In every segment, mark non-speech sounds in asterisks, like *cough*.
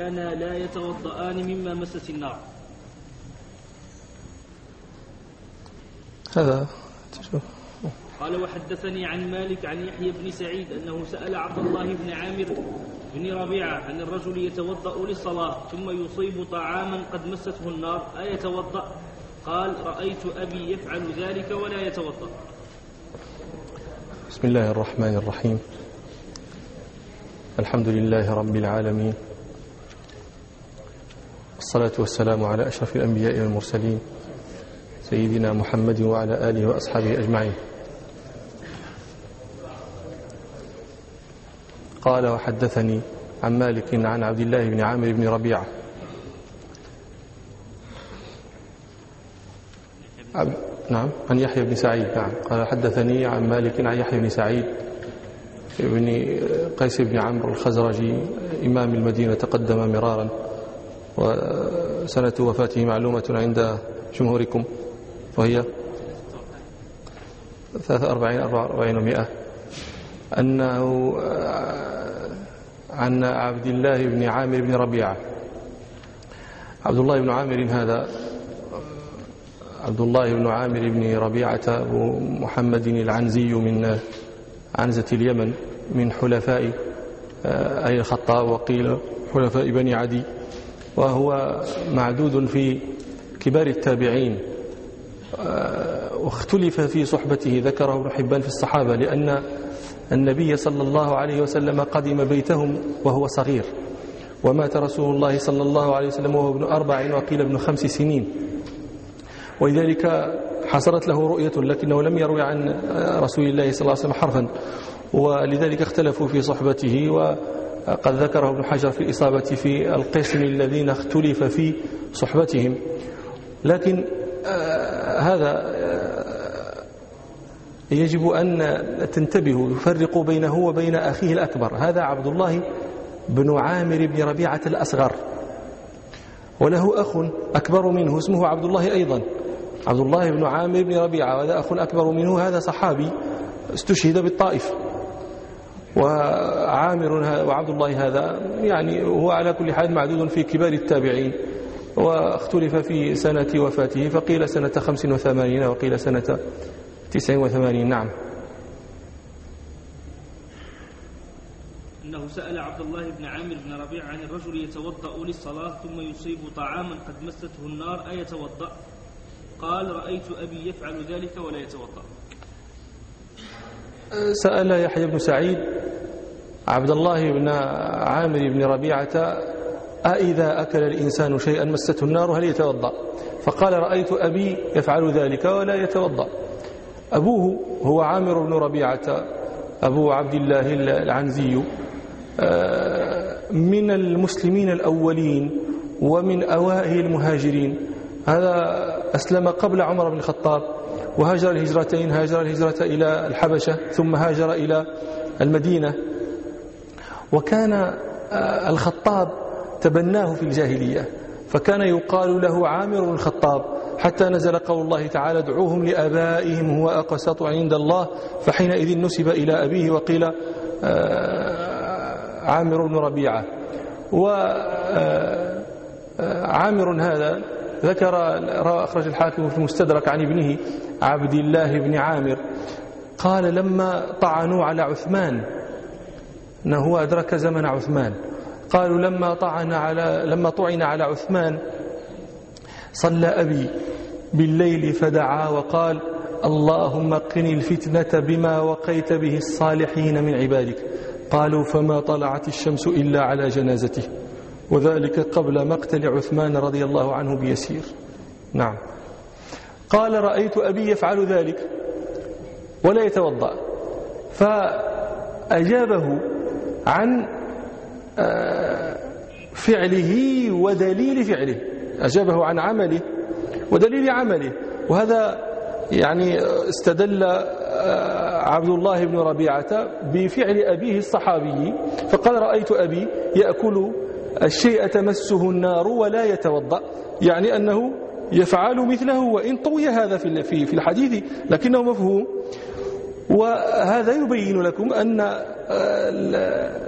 كانا لا يتوضأان مما مست النار. هذا قال وحدثني عن مالك عن يحيى بن سعيد أنه سأل عبد الله بن عامر بن ربيعة عن الرجل يتوضأ للصلاة ثم يصيب طعاما قد مسته النار أيتوضأ؟ قال رأيت أبي يفعل ذلك ولا يتوضأ. بسم الله الرحمن الرحيم. الحمد لله رب العالمين. والصلاة والسلام على أشرف الأنبياء والمرسلين سيدنا محمد وعلى آله وأصحابه أجمعين. قال وحدثني عن مالك عن عبد الله بن عامر بن ربيعة. نعم عن يحيى بن سعيد نعم. قال حدثني عن مالك عن يحيى بن سعيد بن قيس بن عمرو الخزرجي إمام المدينة تقدم مرارا. وسنة وفاته معلومة عند جمهوركم وهي 43 44 ومئة. أنه عن عبد الله بن عامر بن ربيعة. عبد الله بن عامر هذا عبد الله بن عامر بن ربيعة أبو محمد العنزي من عنزة اليمن من حلفاء أي الخطاب وقيل حلفاء بني عدي. وهو معدود في كبار التابعين. واختلف في صحبته ذكره ابن حبان في الصحابة لأن النبي صلى الله عليه وسلم قدم بيتهم وهو صغير. ومات رسول الله صلى الله عليه وسلم وهو ابن أربع وقيل ابن خمس سنين. ولذلك حصلت له رؤية لكنه لم يروي عن رسول الله صلى الله عليه وسلم حرفا. ولذلك اختلفوا في صحبته وقد ذكره ابن حجر في الإصابة في القسم الذين اختلف في صحبتهم. لكن آه هذا آه يجب أن تنتبهوا يفرقوا بينه وبين أخيه الأكبر. هذا عبد الله بن عامر بن ربيعة الأصغر. وله أخ أكبر منه اسمه عبد الله أيضا. عبد الله بن عامر بن ربيعة وهذا أخ أكبر منه هذا صحابي استشهد بالطائف. وعامر وعبد الله هذا يعني هو على كل حال معدود في كبار التابعين واختلف في سنة وفاته فقيل سنة خمس وثمانين وقيل سنة تسع وثمانين نعم. أنه سأل عبد الله بن عامر بن ربيع عن الرجل يتوضأ للصلاة ثم يصيب طعاما قد مسته النار أيتوضأ؟ قال رأيت أبي يفعل ذلك ولا يتوضأ. سأل يحيى بن سعيد عبد الله بن عامر بن ربيعة أإذا أكل الإنسان شيئا مسته النار هل يتوضأ؟ فقال رأيت أبي يفعل ذلك ولا يتوضأ. أبوه هو عامر بن ربيعة أبو عبد الله العنزي من المسلمين الأولين ومن أوائل المهاجرين. هذا أسلم قبل عمر بن الخطاب. وهاجر الهجرتين هاجر الهجرة إلى الحبشة ثم هاجر إلى المدينة. وكان الخطاب تبناه في الجاهلية فكان يقال له عامر الخطاب حتى نزل قول الله تعالى ادعوهم لآبائهم هو أقسط عند الله. فحينئذ نسب إلى أبيه وقيل عامر بن ربيعة. وعامر هذا ذكر أخرج الحاكم في المستدرك عن ابنه عبد الله بن عامر. قال لما طعنوا على عثمان أنه هو أدرك زمن عثمان. قالوا لما طعن على لما طعن على عثمان صلى أبي بالليل فدعا وقال اللهم قني الفتنة بما وقيت به الصالحين من عبادك. قالوا فما طلعت الشمس إلا على جنازته. وذلك قبل مقتل عثمان رضي الله عنه بيسير. نعم. قال رأيت أبي يفعل ذلك ولا يتوضأ. فأجابه عن فعله ودليل فعله. أجابه عن عمله ودليل عمله. وهذا يعني استدل عبد الله بن ربيعة بفعل أبيه الصحابي. فقال رأيت أبي يأكل الشيء تمسه النار ولا يتوضأ يعني أنه يفعل مثله وإن طوي هذا في في الحديث لكنه مفهوم. وهذا يبين لكم أن آه،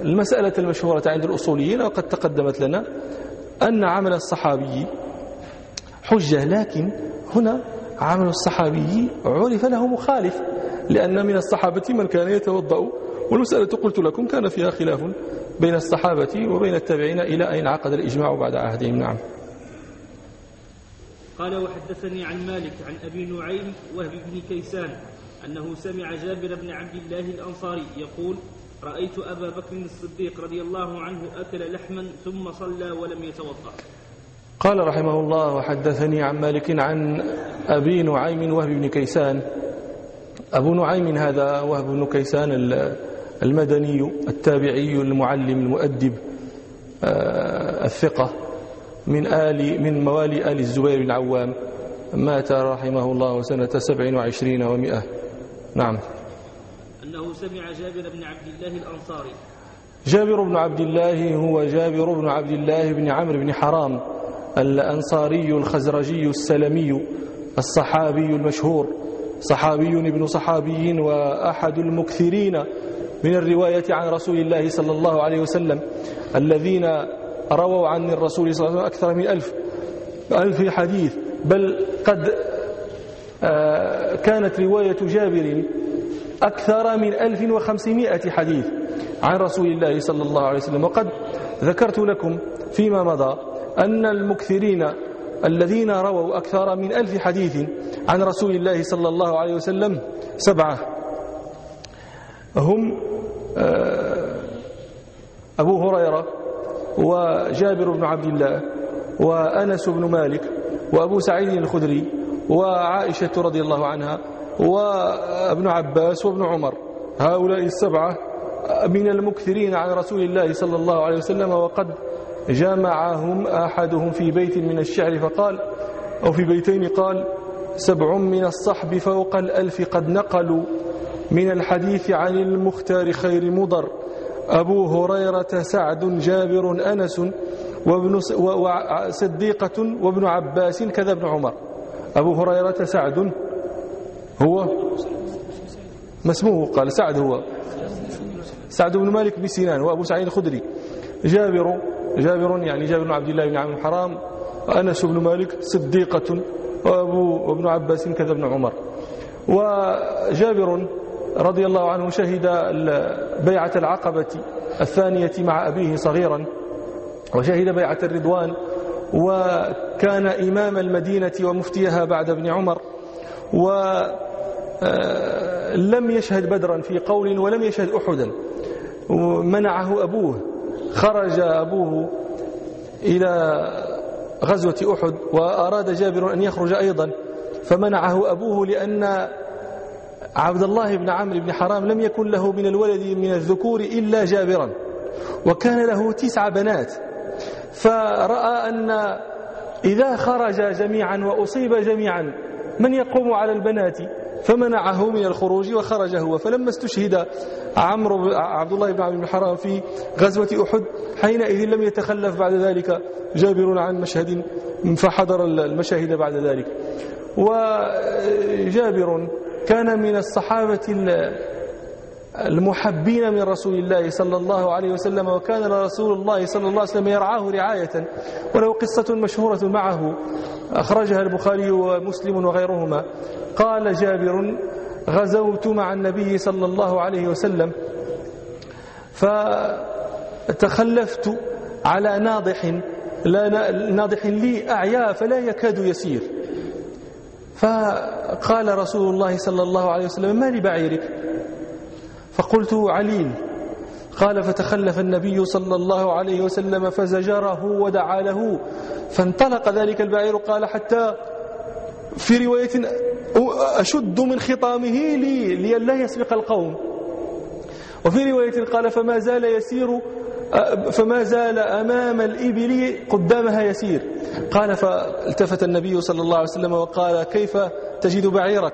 المسألة المشهورة عند الأصوليين وقد تقدمت لنا أن عمل الصحابي حجة لكن هنا عمل الصحابي عرف له مخالف لأن من الصحابة من كان يتوضأ. والمسألة قلت لكم كان فيها خلاف. بين الصحابة وبين التابعين إلى أن عقد الإجماع بعد عهدهم؟ نعم. قال وحدثني عن مالك عن أبي نعيم وهب بن كيسان أنه سمع جابر بن عبد الله الأنصاري يقول رأيت أبا بكر الصديق رضي الله عنه أكل لحما ثم صلى ولم يتوضأ. قال رحمه الله وحدثني عن مالك عن أبي نعيم وهب بن كيسان. أبو نعيم هذا وهب بن كيسان المدني التابعي المعلم المؤدب آه، الثقة من آل من موالي آل الزبير بن عوام مات رحمه الله سنة سبع وعشرين ومئة نعم. أنه سمع جابر بن عبد الله الأنصاري. جابر بن عبد الله هو جابر بن عبد الله بن عمرو بن حرام الأنصاري الخزرجي السلمي الصحابي المشهور صحابي ابن صحابي وأحد المكثرين. من الرواية عن رسول الله صلى الله عليه وسلم الذين رووا عن الرسول صلى الله عليه وسلم أكثر من ألف ألف حديث. بل قد آه، كانت رواية جابر أكثر من ألف وخمسمائة حديث عن رسول الله صلى الله عليه وسلم. وقد ذكرت لكم فيما مضى أن المكثرين الذين رووا أكثر من ألف حديث عن رسول الله صلى الله عليه وسلم سبعة. هم أبو هريرة وجابر بن عبد الله وأنس بن مالك وأبو سعيد الخدري وعائشة رضي الله عنها وابن عباس وابن عمر. هؤلاء السبعة من المكثرين عن رسول الله صلى الله عليه وسلم وقد جمعهم أحدهم في بيت من الشعر فقال أو في بيتين قال سبع من الصحب فوق الألف قد نقلوا. من الحديث عن المختار خير مضر. أبو هريرة سعد جابر أنس وابن صديقة وابن عباس كذا ابن عمر. أبو هريرة سعد. هو؟ ما اسمه قال سعد هو. سعد بن مالك بن سنان وأبو سعيد الخدري. جابر جابر يعني جابر بن عبد الله بن عمرو حرام أنس بن مالك صديقة وأبو وابن عباس كذا ابن عمر. وجابر رضي الله عنه شهد بيعة العقبة الثانية مع أبيه صغيرا وشهد بيعة الرضوان وكان إمام المدينة ومفتيها بعد ابن عمر ولم آه، يشهد بدرا في قول ولم يشهد أحدا. منعه أبوه خرج أبوه إلى غزوة أحد وأراد جابر أن يخرج أيضا فمنعه أبوه لأن عبد الله بن عمرو بن حرام لم يكن له من الولد من الذكور إلا جابرا وكان له تسع بنات. فرأى أن إذا خرج جميعا وأصيب جميعا من يقوم على البنات فمنعه من الخروج وخرج هو. فلما استشهد عمرو عبد الله بن عبد بن حرام في غزوة أحد حينئذ لم يتخلف بعد ذلك جابر عن مشهد فحضر المشاهد بعد ذلك. وجابر كان من الصحابة المحبين من رسول الله صلى الله عليه وسلم وكان رسول الله صلى الله عليه وسلم يرعاه رعاية. وله قصة مشهورة معه أخرجها البخاري ومسلم وغيرهما. قال جابر غزوت مع النبي صلى الله عليه وسلم فتخلفت على ناضح لا ناضح لي أعيا فلا يكاد يسير. فقال رسول الله صلى الله عليه وسلم ما لبعيرك فقلت عليل. قال فتخلف النبي صلى الله عليه وسلم فزجره ودعا له. فانطلق ذلك البعير قال حتى في رواية أشد من خطامه لي لئلا يسبق القوم. وفي رواية قال فما زال يسير فما زال أمام الإبل قدامها يسير. قال فالتفت النبي صلى الله عليه وسلم وقال كيف تجد بعيرك؟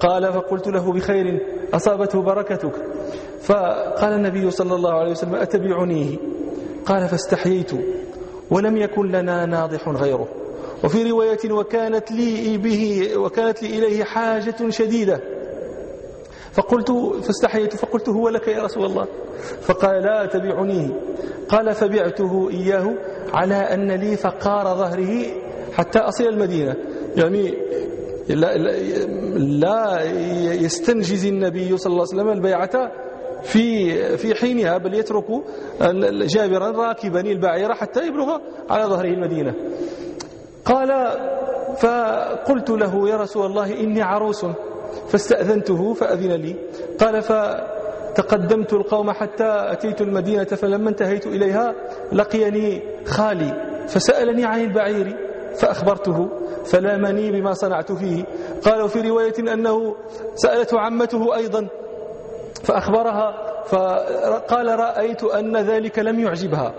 قال فقلت له بخير أصابته بركتك. فقال النبي صلى الله عليه وسلم أتبعنيه قال فاستحييت ولم يكن لنا ناضح غيره. وفي رواية وكانت لي به وكانت لي إليه حاجة شديدة. فقلت فاستحييت فقلت هو لك يا رسول الله. فقال لا تبيعنيه قال فبعته إياه على أن لي فقار ظهره حتى أصل المدينة. يعني لا, لا يستنجز النبي صلى الله عليه وسلم البيعة في في حينها بل يترك جابرا راكبا البعير حتى يبلغ على ظهره المدينة. قال فقلت له يا رسول الله إني عروس. فاستأذنته فأذن لي. قال فتقدمت القوم حتى أتيت المدينة فلما انتهيت إليها لقيني خالي فسألني عن البعير فأخبرته فلامني بما صنعت فيه. قال وفي رواية أنه سألته عمته أيضا فأخبرها فقال رأيت أن ذلك لم يعجبها.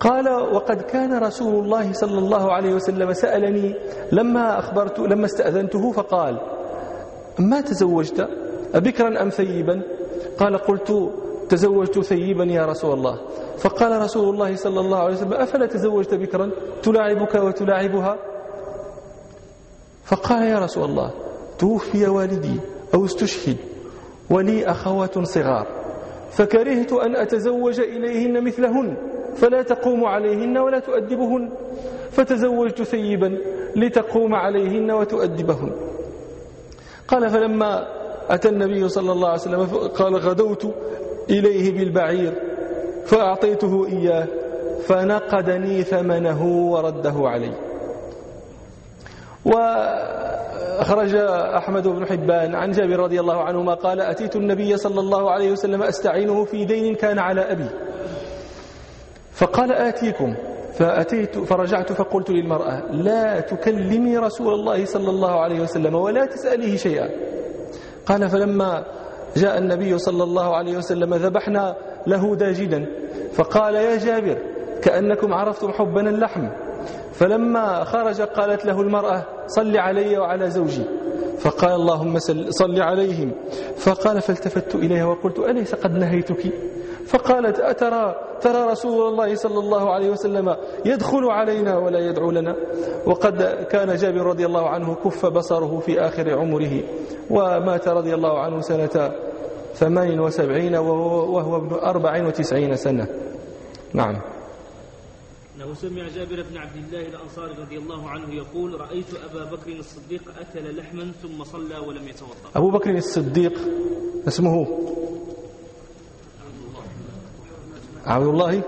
قال وقد كان رسول الله صلى الله عليه وسلم سألني لما أخبرت لما استأذنته فقال ما تزوجت؟ أبكرا أم ثيبا؟ قال قلت تزوجت ثيبا يا رسول الله. فقال رسول الله صلى الله عليه وسلم أفلا تزوجت بكرا؟ تلاعبك وتلاعبها؟ فقال يا رسول الله توفي والدي أو استشهد ولي أخوات صغار. فكرهت أن أتزوج إليهن مثلهن فلا تقوم عليهن ولا تؤدبهن. فتزوجت ثيبا لتقوم عليهن وتؤدبهن. قال فلما أتى النبي صلى الله عليه وسلم قال غدوت إليه بالبعير فأعطيته إياه فنقدني ثمنه ورده علي. وأخرج أحمد بن حبان عن جابر رضي الله عنهما قال أتيت النبي صلى الله عليه وسلم أستعينه في دين كان على أبي. فقال آتيكم. فأتيت فرجعت فقلت للمرأة لا تكلمي رسول الله صلى الله عليه وسلم ولا تسأليه شيئا. قال فلما جاء النبي صلى الله عليه وسلم ذبحنا له داجدا. فقال يا جابر كأنكم عرفتم حبنا اللحم. فلما خرج قالت له المرأة صل علي وعلى زوجي. فقال اللهم صل عليهم. فقال فالتفت إليها وقلت أليس قد نهيتك؟ فقالت أترى ترى رسول الله صلى الله عليه وسلم يدخل علينا ولا يدعو لنا؟ وقد كان جابر رضي الله عنه كف بصره في آخر عمره ومات رضي الله عنه سنة ثمان وسبعين وهو ابن أربع وتسعين سنة. نعم. أنه سمع جابر بن عبد الله الأنصاري رضي الله عنه يقول رأيت أبا بكر الصديق أكل لحما ثم صلى ولم يتوضأ. أبو بكر الصديق اسمه عبد الله.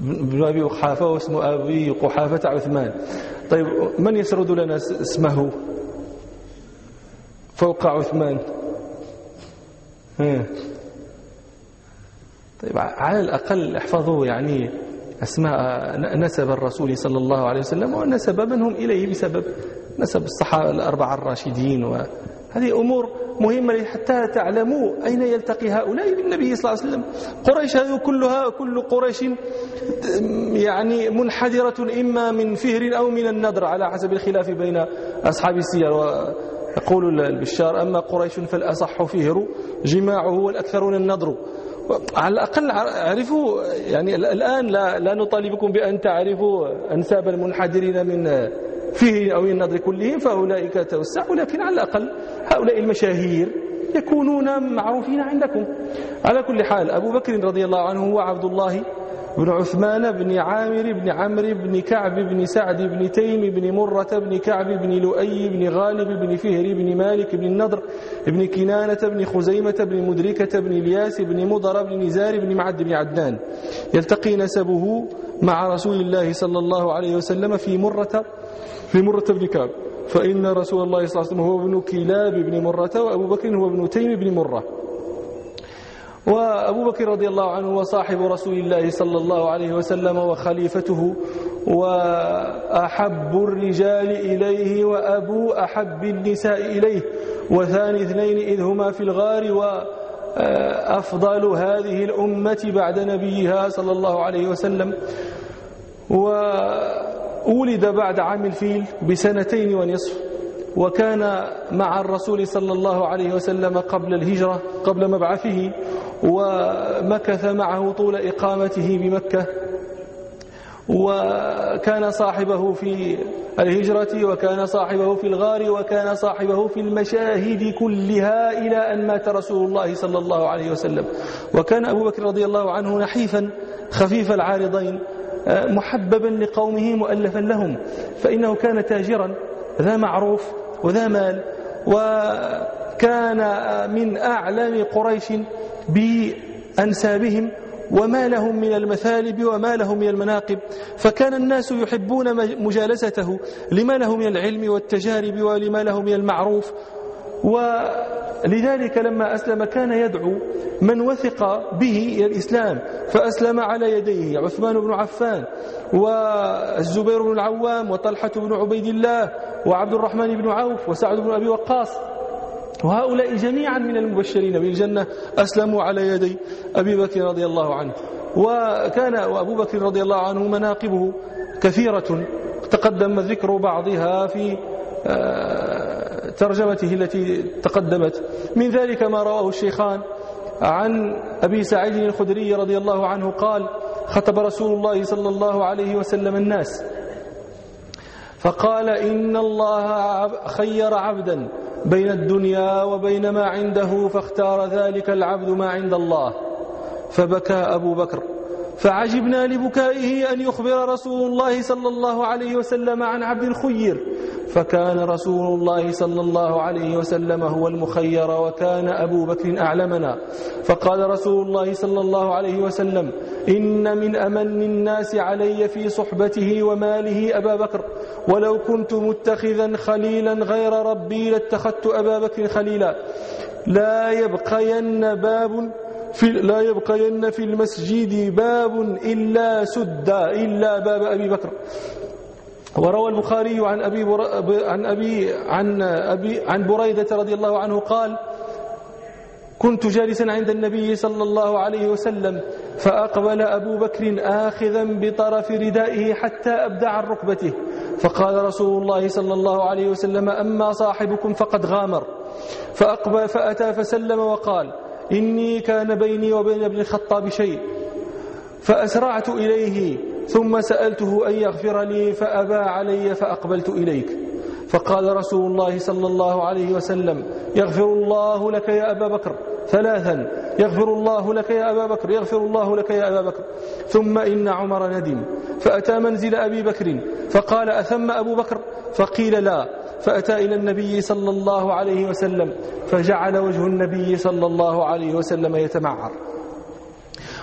بن أبي قحافة واسمه أبي قحافة عثمان. طيب من يسرد لنا اسمه؟ فوق عثمان. طيب على الأقل احفظوا يعني أسماء نسب الرسول صلى الله عليه وسلم ونسب من هم إليه بسبب نسب الصحابة الأربعة الراشدين وهذه أمور مهمة حتى تعلموا أين يلتقي هؤلاء بالنبي صلى الله عليه وسلم. قريش هذه كلها كل قريش يعني منحدرة إما من فهر أو من النذر على حسب الخلاف بين أصحاب السير. يقول البشار أما قريش فالأصح فهر جماعة والأكثرون النذر على الأقل عرفوا يعني الآن لا, لا نطالبكم بأن تعرفوا أنساب المنحدرين من فيه أو النظر كلهم فأولئك توسعوا. لكن على الأقل هؤلاء المشاهير يكونون معروفين عندكم. على كل حال أبو بكر رضي الله عنه هو عبد الله بن عثمان بن عامر بن عمرو بن كعب بن سعد بن تيم بن مرة بن كعب بن لؤي بن غالب بن فهر بن مالك بن النضر بن كنانة بن خزيمة بن مدركة بن الياس بن مضر بن نزار بن معد بن عدنان. يلتقي نسبه مع رسول الله صلى الله عليه وسلم في مرة في مرة بن كعب. فإن رسول الله صلى الله عليه وسلم هو ابن كلاب بن مرة وأبو بكر هو ابن تيم بن مرة. وأبو بكر رضي الله عنه هو صاحب رسول الله صلى الله عليه وسلم وخليفته وأحب الرجال إليه وأبو أحب النساء إليه. وثاني اثنين إذ هما في الغار وأفضل هذه الأمة بعد نبيها صلى الله عليه وسلم. وولد بعد عام الفيل بسنتين ونصف وكان مع الرسول صلى الله عليه وسلم قبل الهجرة قبل مبعثه ومكث معه طول إقامته بمكة. وكان صاحبه في الهجرة وكان صاحبه في الغار وكان صاحبه في المشاهد كلها إلى أن مات رسول الله صلى الله عليه وسلم. وكان أبو بكر رضي الله عنه نحيفا خفيف العارضين محببا لقومه مؤلفا لهم. فإنه كان تاجرا ذا معروف وذا مال. وكان من أعلام قريش بأنسابهم. وما لهم من المثالب وما لهم من المناقب. فكان الناس يحبون مجالسته. لما له من العلم والتجارب ولما له من المعروف. ولذلك لما أسلم كان يدعو من وثق به إلى الإسلام. فأسلم على يديه عثمان بن عفان والزبير بن العوام وطلحة بن عبيد الله وعبد الرحمن بن عوف وسعد بن أبي وقاص. وهؤلاء جميعا من المبشرين بالجنة أسلموا على يدي أبي بكر رضي الله عنه. وكان وأبو بكر رضي الله عنه مناقبه كثيرة. تقدم ذكر بعضها في آه، ترجمته التي تقدمت. من ذلك ما رواه الشيخان عن أبي سعيد الخدري رضي الله عنه قال خطب رسول الله صلى الله عليه وسلم الناس فقال إن الله خير عبدا. بين الدنيا وبين ما عنده فاختار ذلك العبد ما عند الله. فبكى أبو بكر. فعجبنا لبكائه أن يخبر رسول الله صلى الله عليه وسلم عن عبد الخير. فكان رسول الله صلى الله عليه وسلم هو المخير وكان أبو بكر أعلمنا. فقال رسول الله صلى الله عليه وسلم إن من أمن الناس علي في صحبته وماله أبا بكر ولو كنت متخذا خليلا غير ربي لاتخذت أبا بكر خليلا. لا يبقين باب في لا يبقين في المسجد باب إلا سد إلا باب أبي بكر. وروى البخاري عن أبي عن أبي عن أبي عن بريدة رضي الله عنه قال كنت جالسا عند النبي صلى الله عليه وسلم فأقبل أبو بكر آخذا بطرف ردائه حتى أبدع عن ركبته. فقال رسول الله صلى الله عليه وسلم أما صاحبكم فقد غامر. فأقبل فأتى فسلم وقال إني كان بيني وبين ابن الخطاب شيء. فأسرعت إليه ثم سألته أن يغفر لي فأبى علي فأقبلت إليك. فقال رسول الله صلى الله عليه وسلم يغفر الله لك يا أبا بكر. ثلاثا يغفر الله لك يا أبا بكر يغفر الله لك يا أبا بكر. ثم إن عمر ندم فأتى منزل أبي بكر فقال أثم أبو بكر؟ فقيل لا. فأتى إلى النبي صلى الله عليه وسلم فجعل وجه النبي صلى الله عليه وسلم يتمعر.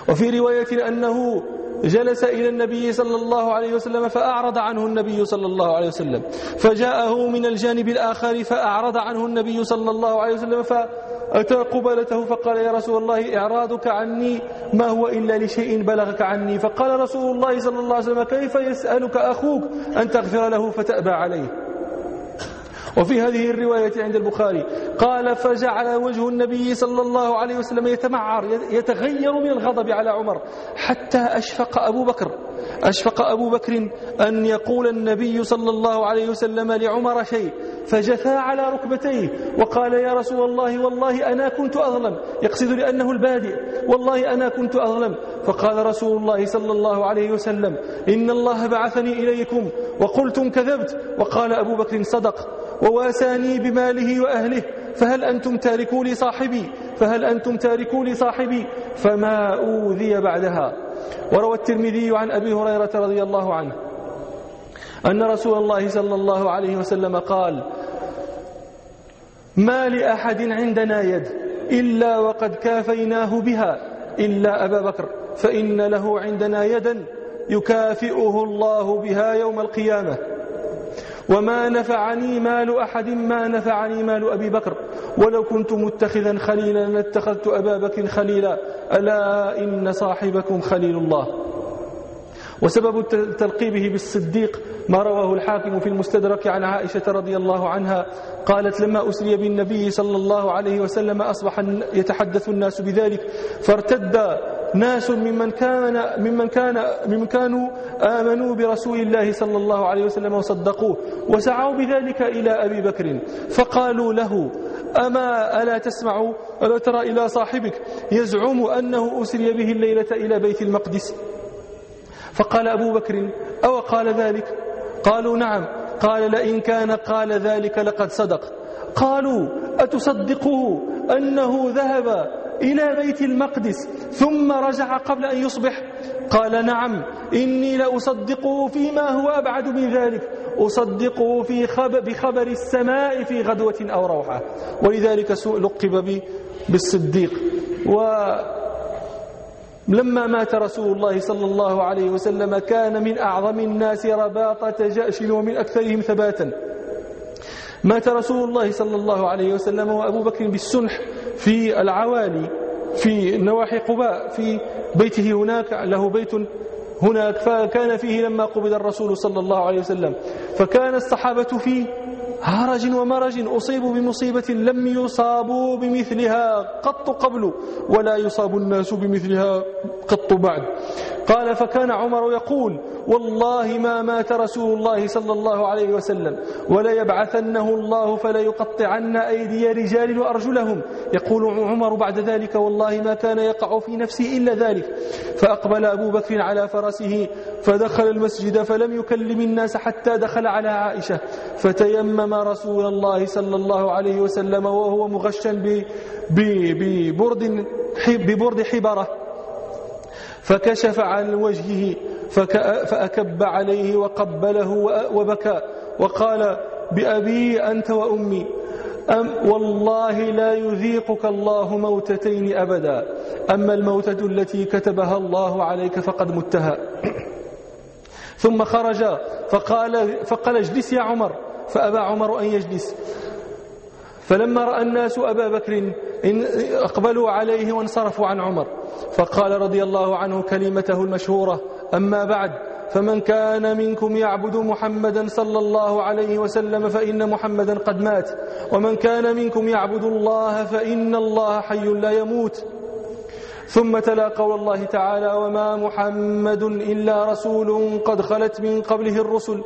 وفي رواية أنه جلس إلى النبي صلى الله عليه وسلم فأعرض عنه النبي صلى الله عليه وسلم. فجاءه من الجانب الآخر فأعرض عنه النبي صلى الله عليه وسلم فأتى قبلته فقال يا رسول الله إعراضك عني؟ ما هو إلا لشيء بلغك عني. فقال رسول الله صلى الله عليه وسلم كيف يسألك أخوك أن تغفر له فتأبى عليه؟ وفي هذه الرواية عند البخاري قال فجعل وجه النبي صلى الله عليه وسلم يتمعر يتغير من الغضب على عمر حتى أشفق أبو بكر. أشفق أبو بكر أن يقول النبي صلى الله عليه وسلم لعمر شيء فجثى على ركبتيه وقال يا رسول الله والله أنا كنت أظلم يقصد لأنه البادئ والله أنا كنت أظلم. فقال رسول الله صلى الله عليه وسلم إن الله بعثني إليكم وقلتم كذبت. وقال أبو بكر صدق. وواساني بماله وأهله فهل أنتم تاركوا لي صاحبي؟ فهل أنتم تاركوا لي صاحبي؟ فما أوذي بعدها. وروى الترمذي عن أبي هريرة رضي الله عنه أن رسول الله صلى الله عليه وسلم قال ما لأحد عندنا يد إلا وقد كافيناه بها إلا أبا بكر فإن له عندنا يدا يكافئه الله بها يوم القيامة. وما نفعني مال أحد ما نفعني مال أبي بكر. ولو كنت متخذا خليلا لاتخذت أبا بكر خليلا. ألا إن صاحبكم خليل الله. وسبب تلقيبه بالصديق ما رواه الحاكم في المستدرك عن عائشة رضي الله عنها. قالت لما أسري بالنبي صلى الله عليه وسلم أصبح يتحدث الناس بذلك فارتد ناس ممن كان ممن كان ممن كانوا آمنوا برسول الله صلى الله عليه وسلم وصدقوه وسعوا بذلك إلى أبي بكر. فقالوا له أما ألا تسمع؟ ألا ترى إلى صاحبك يزعم أنه أسري به الليلة إلى بيت المقدس. فقال أبو بكر أو قال ذلك؟ قالوا نعم. قال لئن كان قال ذلك لقد صدق. قالوا أتصدقه أنه ذهب إلى بيت المقدس ثم رجع قبل أن يصبح. قال نعم إني لأصدقه فيما هو أبعد من ذلك. أصدقه في خبر بخبر السماء في غدوة أو روحة. ولذلك لقب بالصديق. ولما مات رسول الله صلى الله عليه وسلم كان من أعظم الناس رباطة جأش ومن أكثرهم ثباتا. مات رسول الله صلى الله عليه وسلم وأبو بكر بالسنح في العوالي في نواحي قباء في بيته هناك له بيت هناك فكان فيه لما قبض الرسول صلى الله عليه وسلم. فكان الصحابة فيه هرج ومرج أصيبوا بمصيبة لم يصابوا بمثلها قط قبل ولا يصاب الناس بمثلها قط بعد. قال فكان عمر يقول والله ما مات رسول الله صلى الله عليه وسلم ولا يبعثنه الله فلا يقطعن أيدي رجال وأرجلهم. يقول عمر بعد ذلك والله ما كان يقع في نفسي إلا ذلك. فأقبل أبو بكر على فرسه فدخل المسجد فلم يكلم الناس حتى دخل على عائشة. فتيمم رسول الله صلى الله عليه وسلم وهو مغشا ببرد ببرد حبرة. فكشف عن وجهه فأكب عليه وقبله وبكى وقال بأبي أنت وأمي أم والله لا يذيقك الله موتتين أبدا أما الموتة التي كتبها الله عليك فقد متها. *clears throat* ثم خرج فقال, فقال اجلس يا عمر فأبى عمر أن يجلس. فلما رأى الناس أبا بكر أقبلوا عليه وانصرفوا عن عمر. فقال رضي الله عنه كلمته المشهورة أما بعد فمن كان منكم يعبد محمدا صلى الله عليه وسلم فإن محمدا قد مات ومن كان منكم يعبد الله فإن الله حي لا يموت. ثم تلا قول الله تعالى وما محمد إلا رسول قد خلت من قبله الرسل.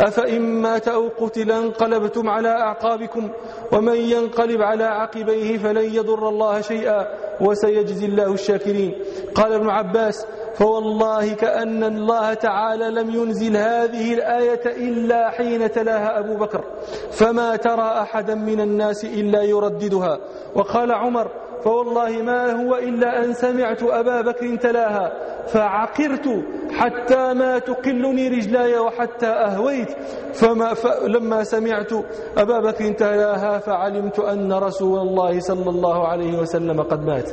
أفإن مات أو قتل انقلبتم على أعقابكم ومن ينقلب على عقبيه فلن يضر الله شيئا وسيجزي الله الشاكرين. قال ابن عباس فوالله كأن الله تعالى لم ينزل هذه الآية إلا حين تلاها أبو بكر فما ترى أحدا من الناس إلا يرددها. وقال عمر فوالله ما هو إلا أن سمعت أبا بكر تلاها فعقرت حتى ما تقلني رجلاي وحتى أهويت. فما فلما سمعت أبا بكر تلاها فعلمت أن رسول الله صلى الله عليه وسلم قد مات.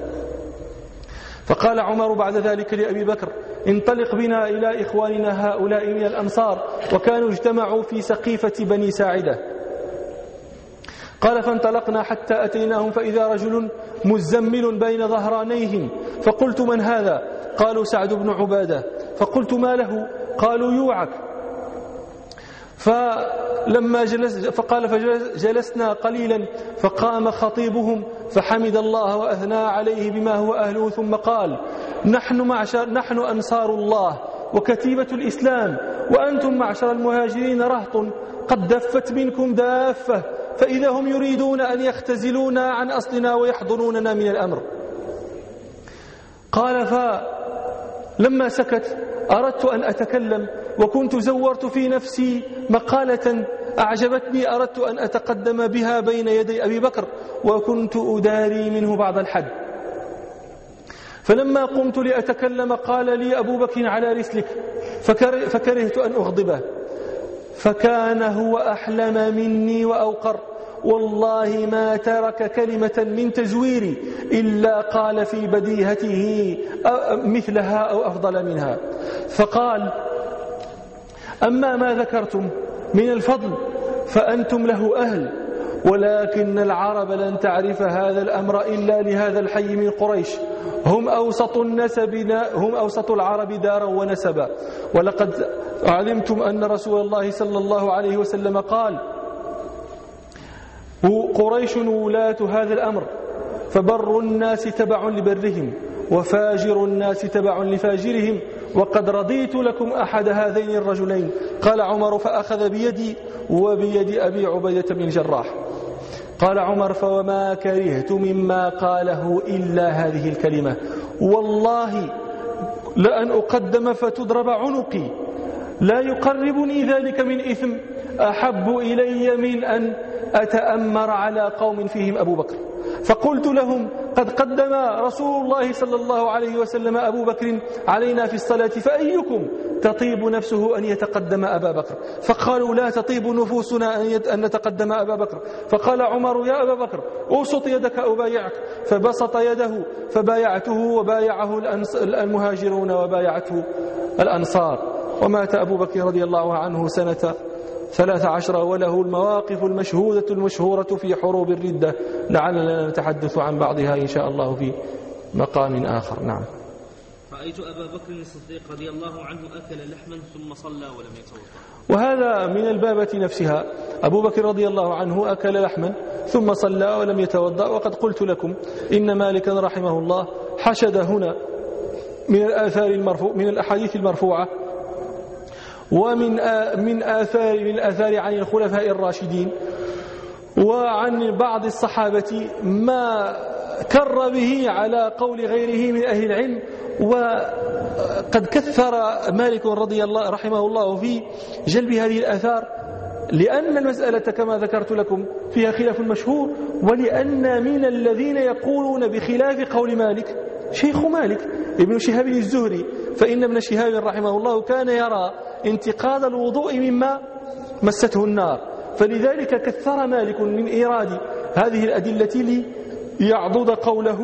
فقال عمر بعد ذلك لأبي بكر انطلق بنا إلى إخواننا هؤلاء من الأنصار وكانوا اجتمعوا في سقيفة بني ساعدة. قال فانطلقنا حتى أتيناهم فإذا رجل مزمل بين ظهرانيهم فقلت من هذا؟ قالوا سعد بن عبادة. فقلت ما له؟ قالوا يوعك. فلما جلس فقال فجلسنا قليلا فقام خطيبهم فحمد الله وأثنى عليه بما هو أهله ثم قال نحن, معشر نحن أنصار الله وكتيبة الإسلام وأنتم معشر المهاجرين رهط قد دفت منكم دافة فإذا هم يريدون أن يختزلونا عن أصلنا ويحضنوننا من الأمر. قال فلما سكت أردت أن أتكلم وكنت زورت في نفسي مقالة أعجبتني أردت أن أتقدم بها بين يدي أبي بكر وكنت أداري منه بعض الحد. فلما قمت لأتكلم قال لي أبو بكر على رسلك فكرهت أن أغضبه. فكان هو أحلم مني وأوقر. والله ما ترك كلمة من تزويري إلا قال في بديهته مثلها أو أفضل منها. فقال أما ما ذكرتم من الفضل فأنتم له أهل. ولكن العرب لن تعرف هذا الأمر إلا لهذا الحي من قريش. هم أوسط النسب هم أوسط العرب دارا ونسبا. ولقد علمتم أن رسول الله صلى الله عليه وسلم قال قريش ولاة هذا الأمر فبر الناس تبع لبرهم وفاجر الناس تبع لفاجرهم وقد رضيت لكم أحد هذين الرجلين. قال عمر فأخذ بيدي وبيد أبي عبيدة بن جراح. قال عمر فوما كرهت مما قاله إلا هذه الكلمة. والله لأن أقدم فتضرب عنقي. لا يقربني ذلك من إثم. أحب إلي من أن أتأمر على قوم فيهم أبو بكر. فقلت لهم قد قدم رسول الله صلى الله عليه وسلم أبو بكر علينا في الصلاة فأيكم تطيب نفسه أن يتقدم أبا بكر؟ فقالوا لا تطيب نفوسنا أن نتقدم أبا بكر. فقال عمر يا أبا بكر أوسط يدك أبايعك فبسط يده فبايعته وبايعه المهاجرون وبايعته الأنصار. ومات أبو بكر رضي الله عنه سنة ثلاث عشر وله المواقف المشهودة المشهورة في حروب الردة لعلنا نتحدث عن بعضها إن شاء الله في مقام آخر. نعم. رأيت أبا بكر الصديق رضي الله عنه أكل لحما ثم صلى ولم يتوضأ. وهذا من البابة نفسها. أبو بكر رضي الله عنه أكل لحما ثم صلى ولم يتوضأ. وقد قلت لكم إن مالكا رحمه الله حشد هنا من الآثار المرفوع من الأحاديث المرفوعة ومن من آثار من الآثار عن الخلفاء الراشدين وعن بعض الصحابة ما كر به على قول غيره من أهل العلم وقد كثر مالك رضي الله رحمه الله في جلب هذه الآثار لأن المسألة كما ذكرت لكم فيها خلاف مشهور ولأن من الذين يقولون بخلاف قول مالك شيخ مالك ابن شهاب الزهري فإن ابن شهاب رحمه الله كان يرى انتقاد الوضوء مما مسته النار. فلذلك كثر مالك من إيراد هذه الأدلة ليعضد قوله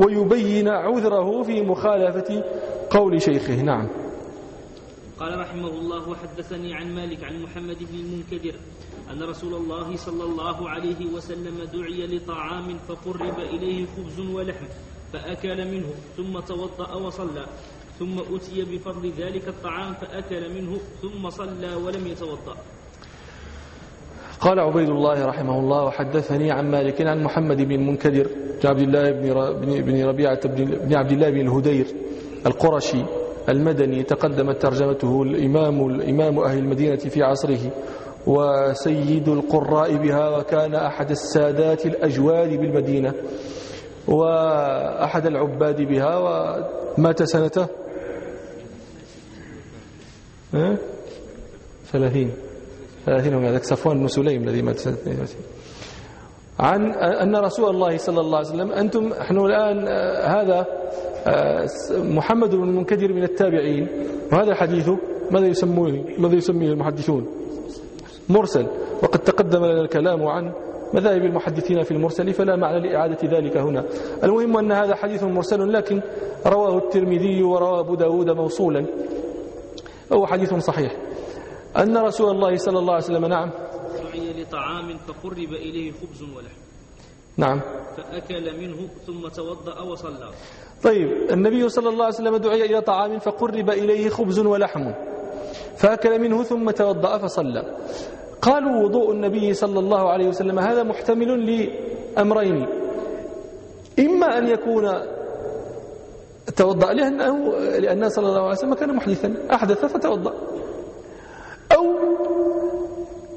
ويبين عذره في مخالفة قول شيخه. نعم. قال رحمه الله وحدثني عن مالك عن محمد بن المنكدر أن رسول الله صلى الله عليه وسلم دعي لطعام فقرب إليه خبز ولحم فأكل منه ثم توضأ وصلى. ثم أتي بفضل ذلك الطعام فأكل منه ثم صلى ولم يتوضأ. قال عبيد الله رحمه الله وحدثني عن مالك عن محمد بن منكدر بن عبد الله بن ربيعة بن عبد الله بن الهدير القرشي المدني تقدمت ترجمته الإمام الإمام أهل المدينة في عصره وسيد القراء بها وكان أحد السادات الأجواد بالمدينة وأحد العباد بها ومات سنته ثلاثين. ثلاثين هم ذاك صفوان بن سليم الذي مات سنة 32 عن أن رسول الله صلى الله عليه وسلم أنتم نحن الآن آه، هذا آه، محمد بن المنكدر من التابعين. وهذا حديثه ماذا يسمونه ماذا يسميه المحدثون؟ مرسل. وقد تقدم لنا الكلام عن مذاهب المحدثين في المرسل فلا معنى لإعادة ذلك هنا. المهم أن هذا حديث مرسل لكن رواه الترمذي ورواه أبو داود موصولا. هو حديث صحيح. أن رسول الله صلى الله عليه وسلم نعم. دعي لطعام فقرب إليه خبز ولحم. نعم. فأكل منه ثم توضأ وصلى. طيب النبي صلى الله عليه وسلم دعي إلى طعام فقرب إليه خبز ولحم. فأكل منه ثم توضأ فصلى. قالوا وضوء النبي صلى الله عليه وسلم هذا محتمل لأمرين. إما أن يكون توضأ لأنه لأن صلى الله عليه وسلم كان محدثا. أحدث فتوضأ. أو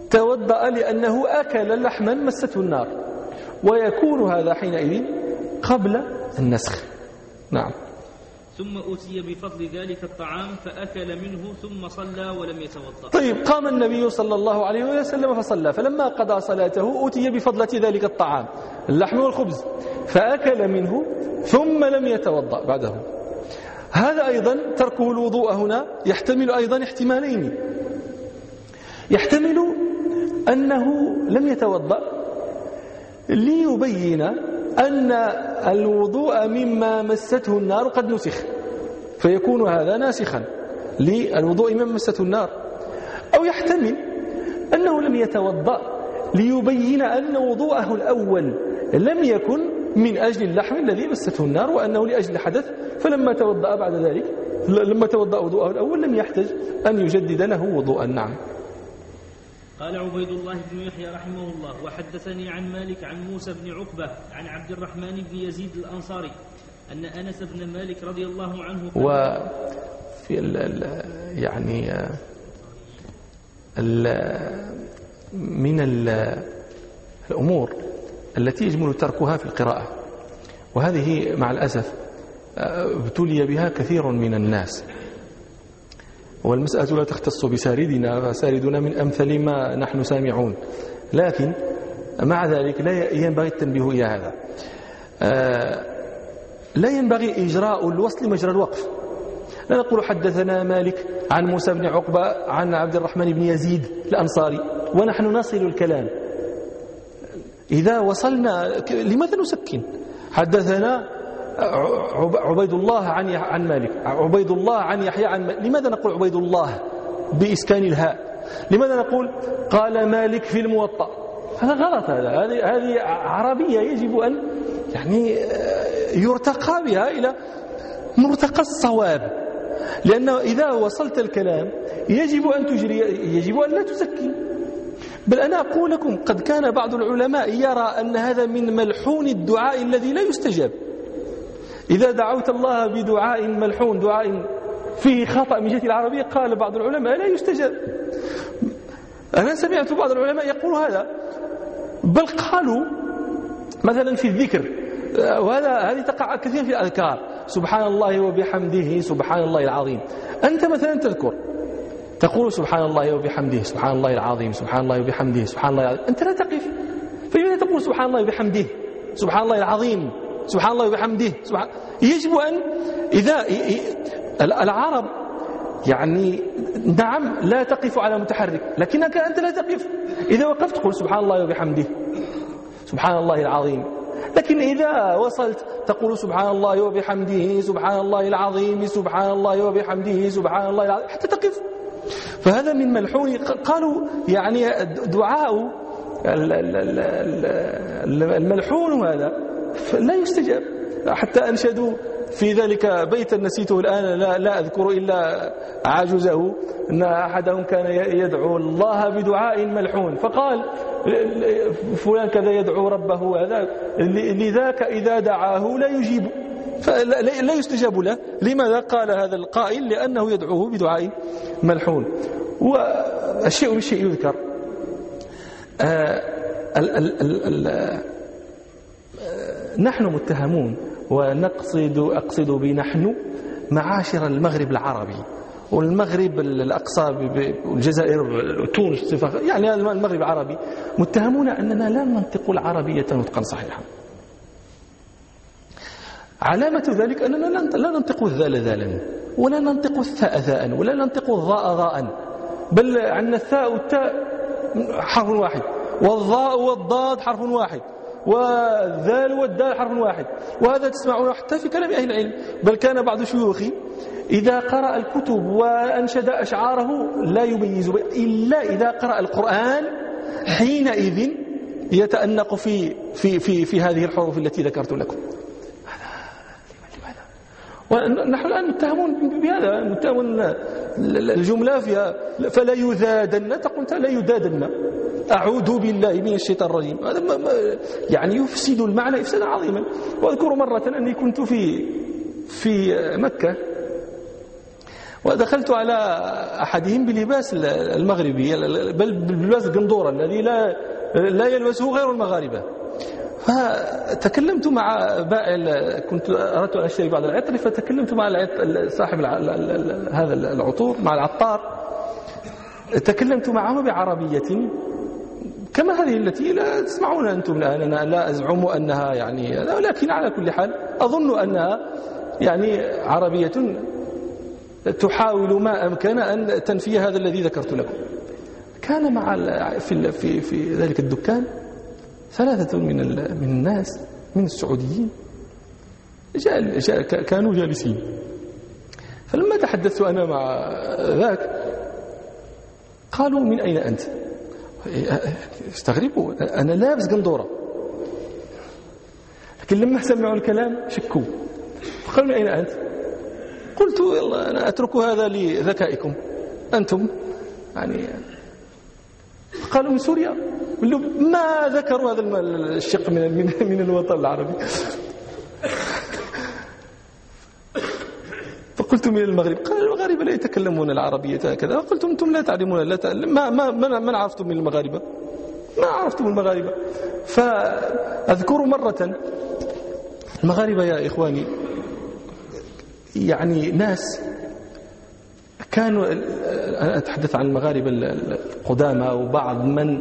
توضأ لأنه أكل لحما مسته النار. ويكون هذا حينئذ قبل النسخ. نعم. ثم أتي بفضل ذلك الطعام فأكل منه ثم صلى ولم يتوضأ. طيب قام النبي صلى الله عليه وسلم فصلى. فلما قضى صلاته أتي بفضلة ذلك الطعام اللحم والخبز فأكل منه ثم لم يتوضأ بعده. هذا أيضا تركه الوضوء هنا يحتمل أيضا احتمالين. يحتمل أنه لم يتوضأ ليبين أن الوضوء مما مسته النار قد نسخ فيكون هذا ناسخا للوضوء مما مسته النار. أو يحتمل أنه لم يتوضأ ليبين أن وضوءه الأول لم يكن من أجل اللحم الذي مسته النار وأنه لأجل حدث فلما توضأ بعد ذلك لما توضأ وضوءه الأول لم يحتج أن يجدد له وضوءا. نعم. قال عبيد الله بن يحيى رحمه الله وحدثني عن مالك عن موسى بن عقبة عن عبد الرحمن بن يزيد الأنصاري أن أنس بن مالك رضي الله عنه قال وفي ال يعني ال من ال الأمور التي يجمل تركها في القراءة. وهذه مع الأسف ابتلي بها كثير من الناس. والمسألة لا تختص بساردنا فساردنا من أمثل ما نحن سامعون. لكن مع ذلك لا ينبغي التنبيه إلى هذا. آه، لا ينبغي إجراء الوصل مجرى الوقف. لا نقول حدثنا مالك عن موسى بن عقبة عن عبد الرحمن بن يزيد الأنصاري ونحن نصل الكلام. إذا وصلنا لماذا نسكن؟ حدثنا عبيد الله عن عن مالك. عبيد الله عن يحيى عن مالك. لماذا نقول عبيد الله بإسكان الهاء؟ لماذا نقول قال مالك في الموطأ؟ هذا غلط هذا. هذه عربية يجب أن يعني آه، يرتقى بها إلى مرتقى الصواب. لأنه إذا وصلت الكلام يجب أن تجري يجب أن لا تزكي. بل أنا أقول لكم قد كان بعض العلماء يرى أن هذا من ملحون الدعاء الذي لا يستجاب. إذا دعوت الله بدعاء ملحون دعاء فيه خطأ من جهة العربية قال بعض العلماء لا يستجاب. أنا سمعت بعض العلماء يقول هذا. بل قالوا مثلا في الذكر وهذا هذه تقع كثير في الأذكار. سبحان الله وبحمده سبحان الله العظيم. أنت مثلا تذكر تقول سبحان الله وبحمده سبحان الله العظيم سبحان الله وبحمده سبحان الله العظيم. أنت لا تقف. فلماذا تقول سبحان الله وبحمده؟ سبحان الله العظيم. سبحان الله وبحمده سبحان يجب أن إذا العرب يعني نعم لا تقف على متحرك لكنك أنت لا تقف. إذا وقفت قل سبحان الله وبحمده. سبحان الله العظيم. لكن إذا وصلت تقول سبحان الله وبحمده سبحان الله العظيم سبحان الله وبحمده سبحان الله العظيم حتى تقف. فهذا من ملحون قالوا يعني دعاء الملحون هذا لا يستجاب. حتى أنشدوا في ذلك بيتا نسيته الآن لا, لا أذكر إلا عاجزه أن أحدهم كان يدعو الله بدعاء ملحون. فقال فلان كذا يدعو ربه هذا لذاك إذا دعاه لا يجيب. فلا يستجاب له. لماذا؟ قال هذا القائل لأنه يدعوه بدعاء ملحون. والشيء بالشيء يذكر. آه، نحن متهمون ونقصد أقصد بنحن معاشر المغرب العربي والمغرب الأقصى والجزائر وتونس يعني المغرب العربي. متهمون أننا لا ننطق العربية نطقا صحيحا. علامة ذلك أننا لا ننطق الذال ذالا ولا ننطق الثاء ثاء ولا ننطق الظاء ظاء بل عندنا الثاء والتاء حرف واحد والظاء والضاد حرف واحد. والذال والدال حرف واحد. وهذا تسمعون حتى في كلام أهل العلم. بل كان بعض شيوخي إذا قرأ الكتب وأنشد أشعاره لا يميز إلا إذا قرأ القرآن حينئذ يتأنق في, في, في, في هذه الحروف التي ذكرت لكم. ونحن الآن متهمون بهذا متهمون الجملة فيها فلا يذادن تقول لا يذادن أعوذ بالله من الشيطان الرجيم. هذا يعني يفسد المعنى إفسادا عظيما. وأذكر مرة أني كنت في في مكة ودخلت على أحدهم بلباس المغربي بل بلباس القندورة الذي لا لا يلبسه غير المغاربة. فتكلمت مع بائع كنت أردت أن أشتري بعض العطر فتكلمت مع صاحب هذا العطور مع العطار. تكلمت معه بعربية كما هذه التي لا تسمعون أنتم الآن. أنا لا أزعم أنها يعني لكن على كل حال أظن أنها يعني عربية تحاول ما أمكن أن تنفي هذا الذي ذكرت لكم. كان مع في في في ذلك الدكان ثلاثة من من الناس من السعوديين جاء جاء كانوا جالسين. فلما تحدثت أنا مع ذاك قالوا من أين أنت؟ استغربوا. أنا لابس قندورة لكن لما سمعوا الكلام شكوا. فقالوا من أين أنت؟ قلت يلا أنا أترك هذا لذكائكم. أنتم؟ يعني قالوا من سوريا. ما ذكروا هذا الشق من من الوطن العربي؟ فقلت من المغرب قال المغاربة لا يتكلمون العربية هكذا. قلت أنتم لا تعلمون لا تعلم ما ما من عرفتم من المغاربة؟ ما عرفتم المغاربة. فأذكر مرة المغاربة يا إخواني يعني ناس كانوا أتحدث عن المغاربة القدامى وبعض من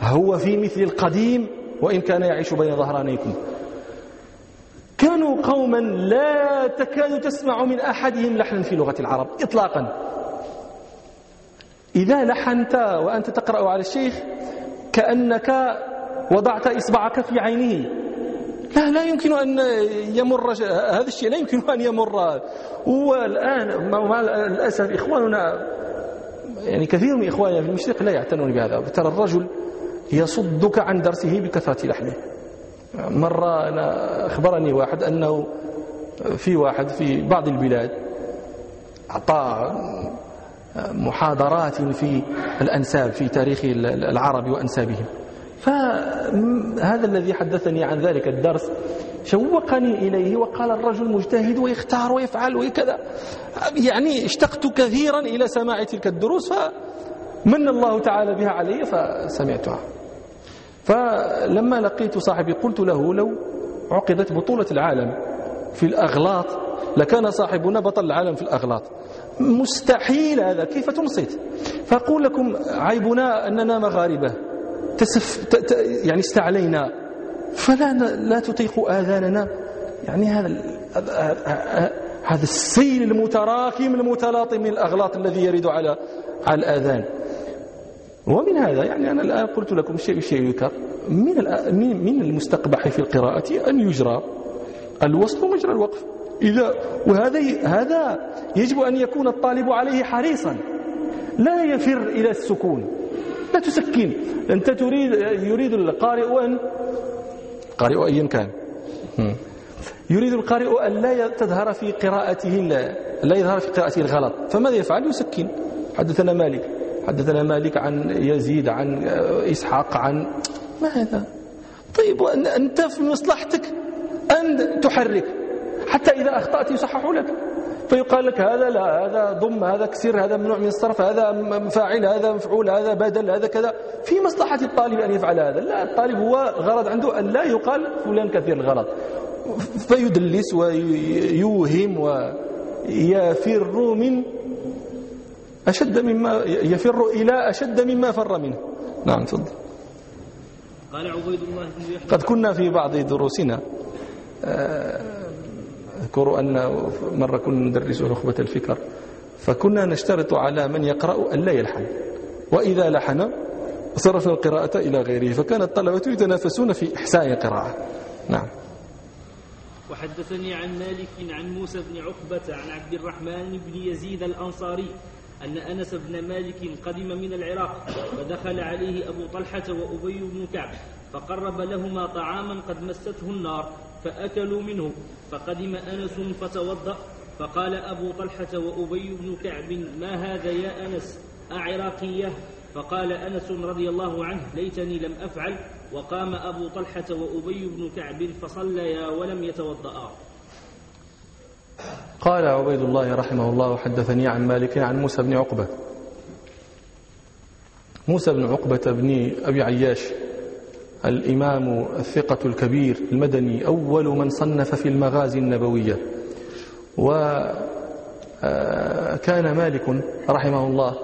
هو في مثل القديم وإن كان يعيش بين ظهرانيكم. كانوا قوما لا تكاد تسمع من أحدهم لحنا في لغة العرب إطلاقا. إذا لحنت وأنت تقرأ على الشيخ كأنك وضعت إصبعك في عينه. لا لا يمكن أن يمر هذا الشيء لا يمكن أن يمر. والآن مع الأسف إخواننا يعني كثير من إخواننا في المشرق لا يعتنون بهذا. ترى الرجل يصدك عن درسه بكثرة لحنه. مرة أنا أخبرني واحد أنه في واحد في بعض البلاد أعطى محاضرات في الأنساب في تاريخ العرب وأنسابهم. فهذا الذي حدثني عن ذلك الدرس شوقني إليه وقال الرجل مجتهد ويختار ويفعل وكذا. يعني اشتقت كثيرا إلى سماع تلك الدروس فمن الله تعالى بها علي فسمعتها. فلما لقيت صاحبي قلت له لو عقدت بطولة العالم في الأغلاط لكان صاحبنا بطل العالم في الأغلاط. مستحيل هذا كيف تنصت؟ فأقول لكم عيبنا أننا مغاربة. تسف ت ت يعني استعلينا. فلا لا تطيق آذاننا. يعني هذا هذا السيل المتراكم المتلاطم من الأغلاط الذي يرد على على الآذان. ومن هذا يعني أنا الآن قلت لكم شيء شيء يذكر. من من المستقبح في القراءة أن يجرى الوصل مجرى الوقف. إذا وهذا هذا يجب أن يكون الطالب عليه حريصا. لا يفر إلى السكون. لا تسكن. أنت تريد يريد القارئ أن قارئ أيا كان يريد القارئ أن لا تظهر في قراءته لا يظهر في قراءته الغلط. فماذا يفعل؟ يسكن. حدثنا مالك. حدثنا مالك عن يزيد عن إسحاق عن ما هذا؟ طيب أنت في مصلحتك أن تحرك حتى إذا أخطأت يصحح لك. فيقال لك هذا لا هذا ضم هذا كسر هذا ممنوع من الصرف هذا فاعل هذا مفعول هذا بدل هذا كذا. في مصلحة الطالب أن يفعل هذا. لا الطالب هو غرض عنده أن لا يقال فلان كثير الغلط. فيدلس ويوهم ويفر من أشد مما يفر إلى أشد مما فر منه. نعم تفضل. قال عبيد الله بن قد كنا في بعض دروسنا. آه، أذكر أن مرة كنا ندرس نخبة الفكر فكنا نشترط على من يقرأ أن لا يلحن. وإذا لحن صرفنا القراءة إلى غيره فكان الطلبة يتنافسون في إحساء القراءة. نعم. وحدثني عن مالك عن موسى بن عقبة عن عبد الرحمن بن يزيد الأنصاري أن أنس بن مالك قدم من العراق فدخل عليه أبو طلحة وأبي بن كعب فقرب لهما طعاما قد مسته النار فأكلوا منه فقدم أنس فتوضأ فقال أبو طلحة وأبي بن كعب ما هذا يا أنس؟ أعراقية؟ فقال أنس رضي الله عنه ليتني لم أفعل. وقام أبو طلحة وأبي بن كعب فصليا ولم يتوضأا. قال عبيد الله رحمه الله حدثني عن مالك عن موسى بن عقبة. موسى بن عقبة بن أبي عياش الإمام الثقة الكبير المدني أول من صنف في المغازي النبوية. وكان آه، مالك رحمه الله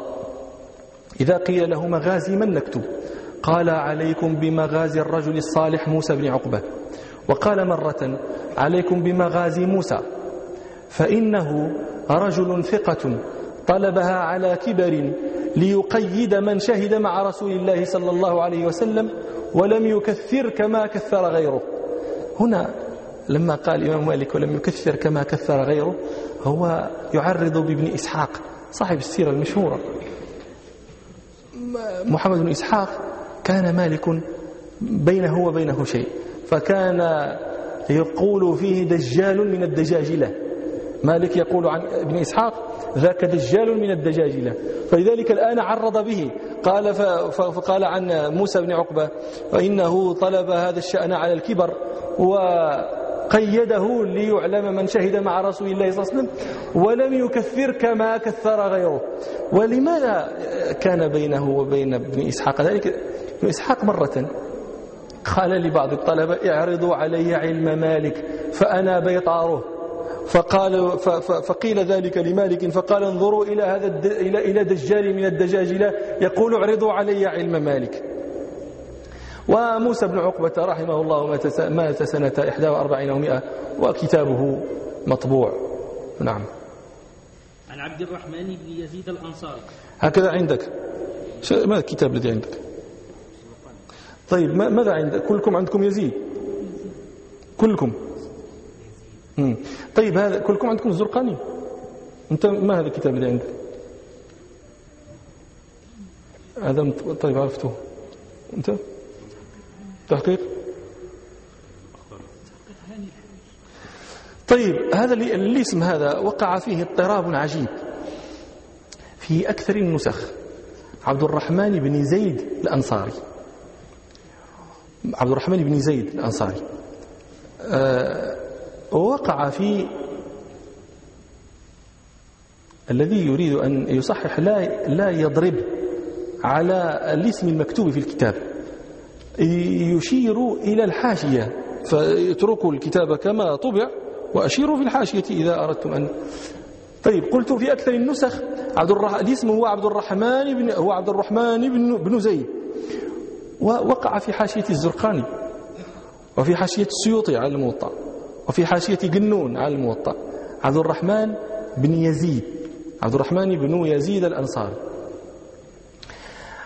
إذا قيل له مغازي من نكتب قال عليكم بمغازي الرجل الصالح موسى بن عقبة. وقال مرة عليكم بمغازي موسى. فإنه رجل ثقة طلبها على كبر ليقيد من شهد مع رسول الله صلى الله عليه وسلم ولم يكثر كما كثر غيره. هنا لما قال الإمام مالك ولم يكثر كما كثر غيره هو يعرض بابن إسحاق صاحب السيرة المشهورة. محمد بن إسحاق كان مالك بينه وبينه شيء فكان يقول فيه دجال من الدجاجلة. مالك يقول عن ابن إسحاق ذاك دجال من الدجاجلة فلذلك الآن عرض به قال فقال عن موسى بن عقبة فإنه طلب هذا الشأن على الكبر وقيده ليعلم من شهد مع رسول الله صلى الله عليه وسلم ولم يكثر كما كثر غيره. ولماذا كان بينه وبين ابن إسحاق؟ ذلك ابن إسحاق مرة قال لبعض الطلبة اعرضوا علي علم مالك فأنا بيطاره فقال فقيل ذلك لمالك فقال انظروا إلى هذا إلى إلى دجال من الدجاجلة يقول اعرضوا علي علم مالك. وموسى بن عقبة رحمه الله مات سنة 41 و100 وكتابه مطبوع. نعم. عن عبد الرحمن بن يزيد الأنصاري. هكذا عندك. ما الكتاب الذي عندك؟ طيب ماذا عندك؟ كلكم عندكم يزيد. كلكم. طيب هذا كلكم عندكم الزرقاني. انت ما هذا الكتاب اللي عندك؟ هذا طيب عرفته. انت؟ تحقيق؟ طيب هذا الاسم هذا وقع فيه اضطراب عجيب في أكثر النسخ. عبد الرحمن بن زيد الأنصاري. عبد الرحمن بن زيد الأنصاري. أه وقع في الذي يريد أن يصحح لا لا يضرب على الاسم المكتوب في الكتاب. يشير إلى الحاشية. فيتركوا الكتاب كما طبع وأشيروا في الحاشية إذا أردتم أن طيب قلت في أكثر النسخ عبد الرح... الاسم هو عبد الرحمن بن هو عبد الرحمن بن, بن زيد. ووقع في حاشية الزرقاني وفي حاشية السيوطي على الموطأ. وفي حاشية جنون على الموطأ. عبد الرحمن بن يزيد. عبد الرحمن بن يزيد الأنصاري.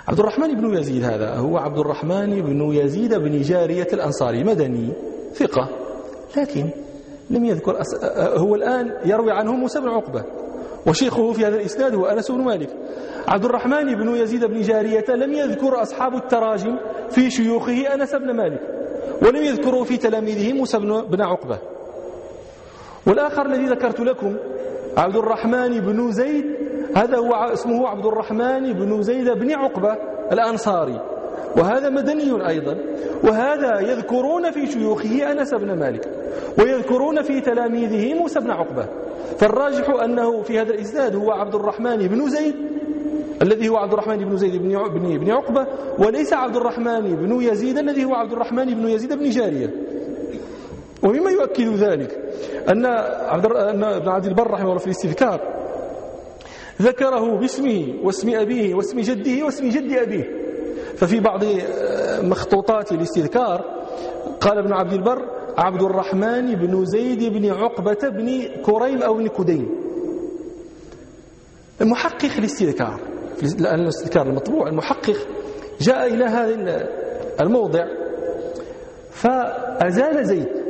عبد الرحمن بن يزيد هذا هو عبد الرحمن بن يزيد بن جارية الأنصاري مدني ثقة. لكن لم يذكر أس... هو الآن يروي عنه موسى بن عقبة. وشيخه في هذا الإسناد هو أنس بن مالك. عبد الرحمن بن يزيد بن جارية لم يذكر أصحاب التراجم في شيوخه أنس بن مالك ولم يذكروا في تلاميذه موسى بن عقبة. والآخر الذي ذكرت لكم عبد الرحمن بن زيد هذا هو اسمه عبد الرحمن بن زيد بن عقبة الأنصاري. وهذا مدني أيضا وهذا يذكرون في شيوخه أنس بن مالك ويذكرون في تلاميذه موسى بن عقبة. فالراجح أنه في هذا الإسناد هو عبد الرحمن بن زيد الذي هو عبد الرحمن بن زيد بن بن عقبة وليس عبد الرحمن بن يزيد الذي هو عبد الرحمن بن يزيد بن جارية. ومما يؤكد ذلك أن أن ابن عبد البر رحمه الله في الاستذكار ذكره باسمه واسم أبيه واسم جده واسم جد أبيه. ففي بعض مخطوطات الاستذكار قال ابن عبد البر عبد الرحمن بن زيد بن عقبة بن كريم أو بن كدين المحقق الاستذكار الاستذكار المطبوع المحقق جاء إلى هذا الموضع. فأزال زيد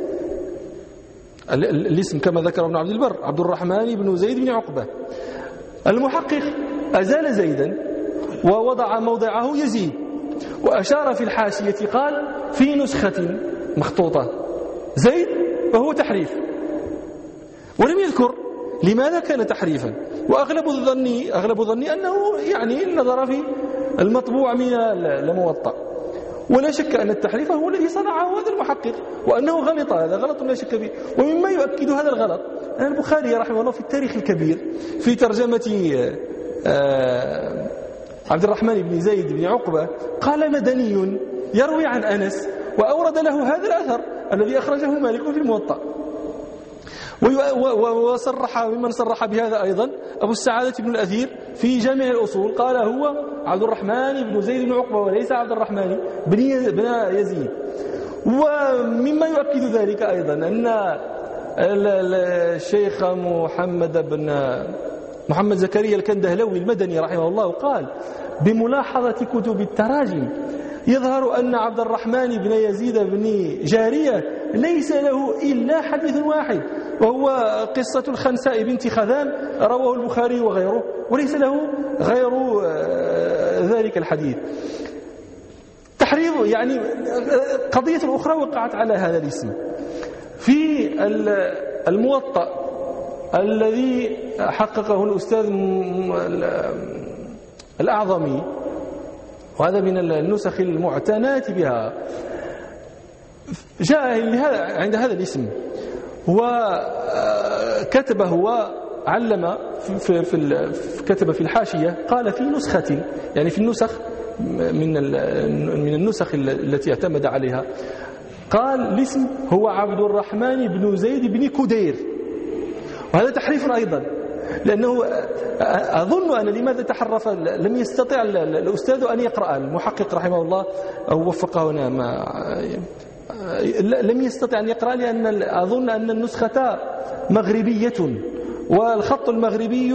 الاسم كما ذكر ابن عبد البر عبد الرحمن بن زيد بن عقبة. المحقق أزال زيدا ووضع موضعه يزيد وأشار في الحاشية قال في نسخة مخطوطة. زيد وهو تحريف. ولم يذكر لماذا كان تحريفا. وأغلب ظني أغلب ظني أنه يعني نظر في المطبوع من الموطأ. ولا شك أن التحريف هو الذي صنعه هذا المحقق وأنه غلط هذا غلط لا شك فيه ومما يؤكد هذا الغلط أن البخاري رحمه الله في التاريخ الكبير في ترجمة آه، عبد الرحمن بن زيد بن عقبة قال مدني يروي عن أنس وأورد له هذا الأثر الذي أخرجه مالك في الموطأ. وصرح ممن صرح بهذا أيضا. أبو السعادة بن الأثير في جامع الأصول قال هو عبد الرحمن بن زيد بن عقبة وليس عبد الرحمن بن يزيد. ومما يؤكد ذلك أيضا أن الشيخ محمد بن محمد زكريا الكندهلوي المدني رحمه الله قال بملاحظة كتب التراجم يظهر أن عبد الرحمن بن يزيد بن جارية ليس له إلا حديث واحد وهو قصة الخنساء بنت خذام رواه البخاري وغيره وليس له غير آه، ذلك الحديث. تحريض يعني قضية أخرى وقعت على هذا الاسم. في الموطأ الذي حققه الأستاذ الأعظمي وهذا من النسخ المعتناة بها. جاء عند هذا الاسم. وكتب هو علم في, في كتب في الحاشية قال في نسخة يعني في النسخ من من النسخ التي اعتمد عليها. قال الاسم هو عبد الرحمن بن زيد بن كدير. وهذا تحريف أيضا لأنه أظن أن لماذا تحرف؟ لم يستطع الأستاذ أن يقرأ. المحقق رحمه الله أو وفقه ما لم يستطع أن يقرأ لأن أظن أن النسخة مغربية والخط المغربي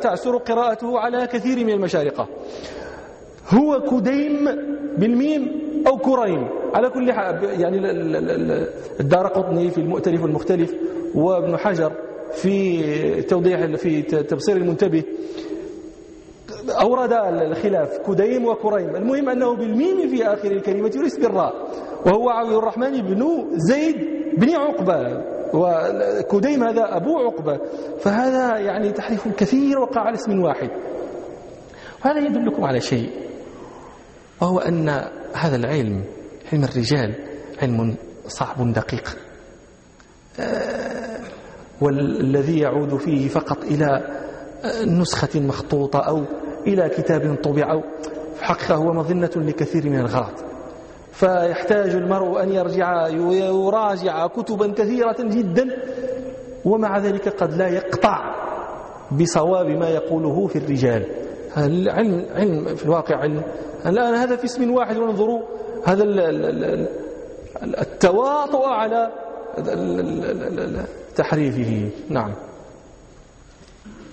تعسر قراءته على كثير من المشارقة. هو كديم بالميم أو كريم على كل حال يعني الدار قطني في المؤتلف والمختلف وابن حجر في توضيح في تبصير المنتبه أورد الخلاف كديم وكريم المهم أنه بالميم في آخر الكلمة وليس بالراء. وهو عبد الرحمن بن زيد بن عقبة وكديم هذا أبو عقبة. فهذا يعني تحريف كثير وقع على اسم واحد. وهذا يدلكم على شيء وهو أن هذا العلم علم الرجال علم صعب دقيق. آه، والذي يعود فيه فقط إلى نسخة مخطوطة أو إلى كتاب طبع الحقيقة هو مظنة لكثير من الغلط. فيحتاج المرء أن يرجع ويراجع كتبا كثيرة جدا ومع ذلك قد لا يقطع بصواب ما يقوله في الرجال العلم علم في الواقع علم الآن هذا في اسم واحد وانظروا هذا التواطؤ على تحريفه نعم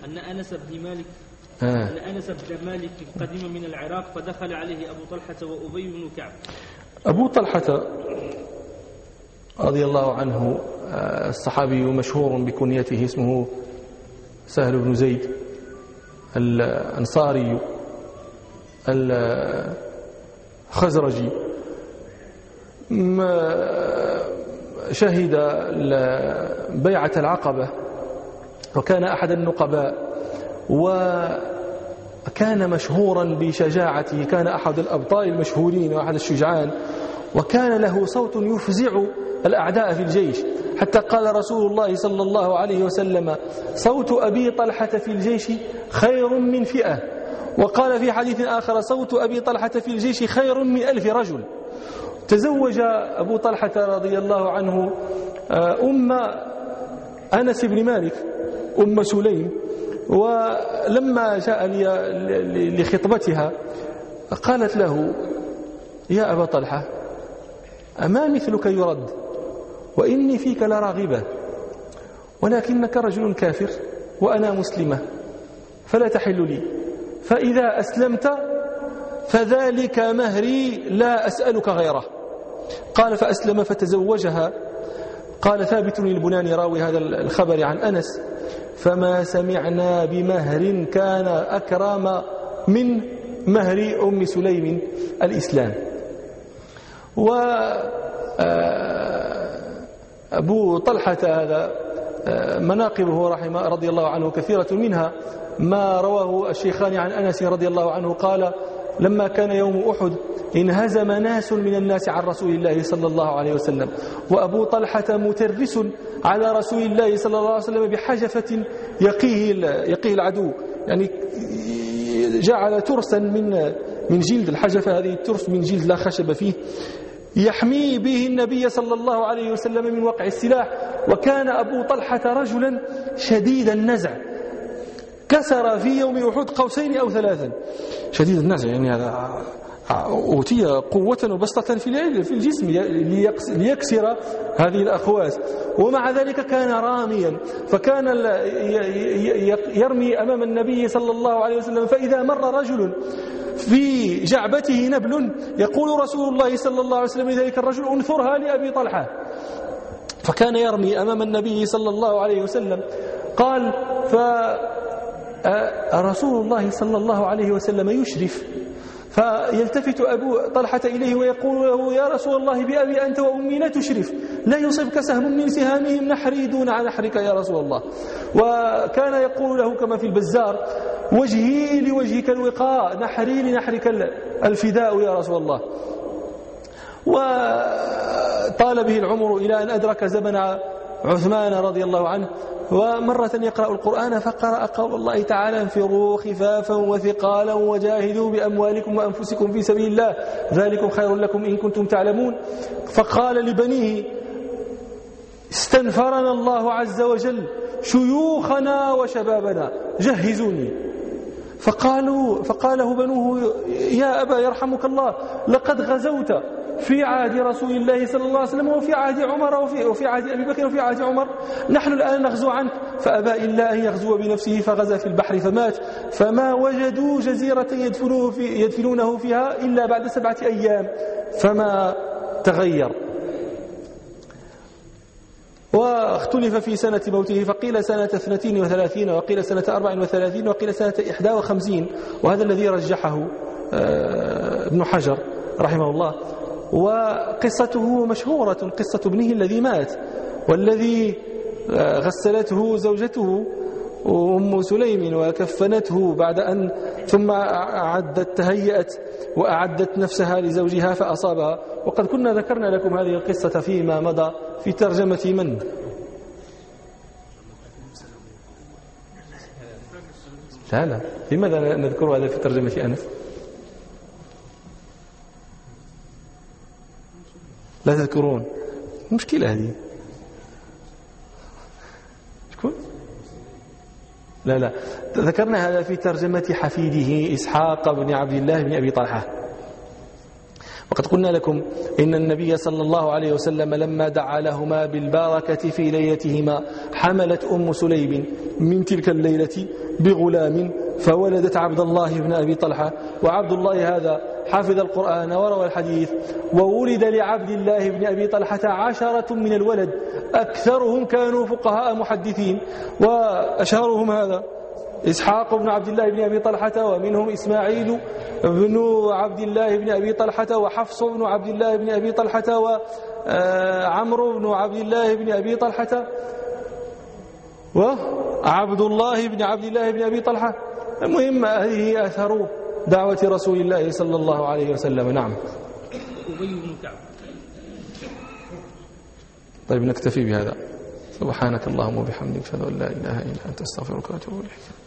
أن أنس بن مالك آه. أن أنس بن مالك قدم من العراق فدخل عليه أبو طلحة وأبي بن كعب أبو طلحة رضي الله عنه آه، الصحابي مشهور بكنيته اسمه سهل بن زيد الأنصاري الخزرجي. شهد بيعة العقبة وكان أحد النقباء وكان مشهورا بشجاعته كان أحد الأبطال المشهورين وأحد الشجعان وكان له صوت يفزع الأعداء في الجيش. حتى قال رسول الله صلى الله عليه وسلم صوت أبي طلحة في الجيش خير من فئة. وقال في حديث آخر صوت أبي طلحة في الجيش خير من ألف رجل. تزوج أبو طلحة رضي الله عنه آه، أم أنس بن مالك أم سليم ولما جاء لخطبتها قالت له يا أبا طلحة أما مثلك يرد وإني فيك لراغبة ولكنك رجل كافر وأنا مسلمة فلا تحل لي فإذا أسلمت فذلك مهري لا أسألك غيره. قال فأسلم فتزوجها. قال ثابت البناني راوي هذا الخبر عن أنس فما سمعنا بمهر كان أكرم من مهر أم سليم الإسلام. و آه، طلحة هذا آه، مناقبه رحمه رضي الله عنه كثيرة منها ما رواه الشيخان عن أنس رضي الله عنه قال لما كان يوم أحد انهزم ناس من الناس عن رسول الله صلى الله عليه وسلم. وأبو طلحة مترس على رسول الله صلى الله عليه وسلم بحجفة يقيه, يقيه العدو. يعني جعل ترسا من من جلد الحجفة. هذه الترس من جلد لا خشب فيه. يحمي به النبي صلى الله عليه وسلم من وقع السلاح. وكان أبو طلحة رجلا شديد النزع. كسر في يوم أحد قوسين أو ثلاثا. شديد النزع يعني هذا أوتي قوة وبسطة في في الجسم ليكسر هذه الأخواس ومع ذلك كان راميا فكان يرمي أمام النبي صلى الله عليه وسلم فإذا مر رجل في جعبته نبل يقول رسول الله صلى الله عليه وسلم لذلك الرجل انثرها لأبي طلحة. فكان يرمي أمام النبي صلى الله عليه وسلم قال فرسول الله صلى الله عليه وسلم يشرف فيلتفت أبو طلحة إليه ويقول له يا رسول الله بأبي أنت وأمي لا تشرف لا يصبك سهم من سهامهم نحري دون نحرك يا رسول الله. وكان يقول له كما في البزار وجهي لوجهك الوقاء نحري لنحرك الفداء يا رسول الله. وطال به العمر إلى أن أدرك زمن عثمان رضي الله عنه ومرة يقرأ القرآن فقرأ قول الله تعالى انفروا خفافا وثقالا وجاهدوا بأموالكم وأنفسكم في سبيل الله ذلكم خير لكم إن كنتم تعلمون. فقال لبنيه استنفرنا الله عز وجل شيوخنا وشبابنا جهزوني. فقالوا فقاله بنوه يا أبا يرحمك الله لقد غزوت. في عهد رسول الله صلى الله عليه وسلم وفي عهد عمر وفي, وفي عهد أبي بكر وفي عهد عمر. نحن الآن نغزو عنك. فأبى إلا أن يغزو بنفسه فغزا في البحر فمات. فما وجدوا جزيرة يدفنوه في يدفنونه فيها إلا بعد سبعة أيام. فما تغير. واختلف في سنة موته فقيل سنة 32 وقيل سنة 34 وقيل سنة 51 وهذا الذي رجحه آه، ابن حجر رحمه الله. وقصته مشهورة قصة ابنه الذي مات والذي آه، غسلته زوجته أم سليم وكفنته بعد أن ثم أعدت تهيأت وأعدت نفسها لزوجها فأصابها. وقد كنا ذكرنا لكم هذه القصة فيما مضى في ترجمة من؟ لا لا. لماذا نذكر هذا في ترجمة أنس؟ لا تذكرون. مشكلة هذه. شكون؟ لا لا. ذكرنا هذا في ترجمة حفيده إسحاق بن عبد الله بن أبي طلحة. وقد قلنا لكم إن النبي صلى الله عليه وسلم لما دعا لهما بالبركة في ليلتهما حملت أم سليم من تلك الليلة بغلام فولدت عبد الله بن أبي طلحة وعبد الله هذا حفظ القرآن وروى الحديث وولد لعبد الله بن أبي طلحة عشرة من الولد أكثرهم كانوا فقهاء محدثين وأشهرهم هذا إسحاق بن عبد الله بن أبي طلحة ومنهم إسماعيل بن عبد الله بن أبي طلحة وحفص بن عبد الله بن أبي طلحة وعمرو بن عبد الله بن أبي طلحة وعبد الله بن عبد الله بن أبي طلحة. المهم هذه أثر دعوة رسول الله صلى الله عليه وسلم. نعم. طيب نكتفي بهذا. سبحانك اللهم وبحمدك أشهد أن لا إله إلا أنت أستغفرك وأتوب إليك.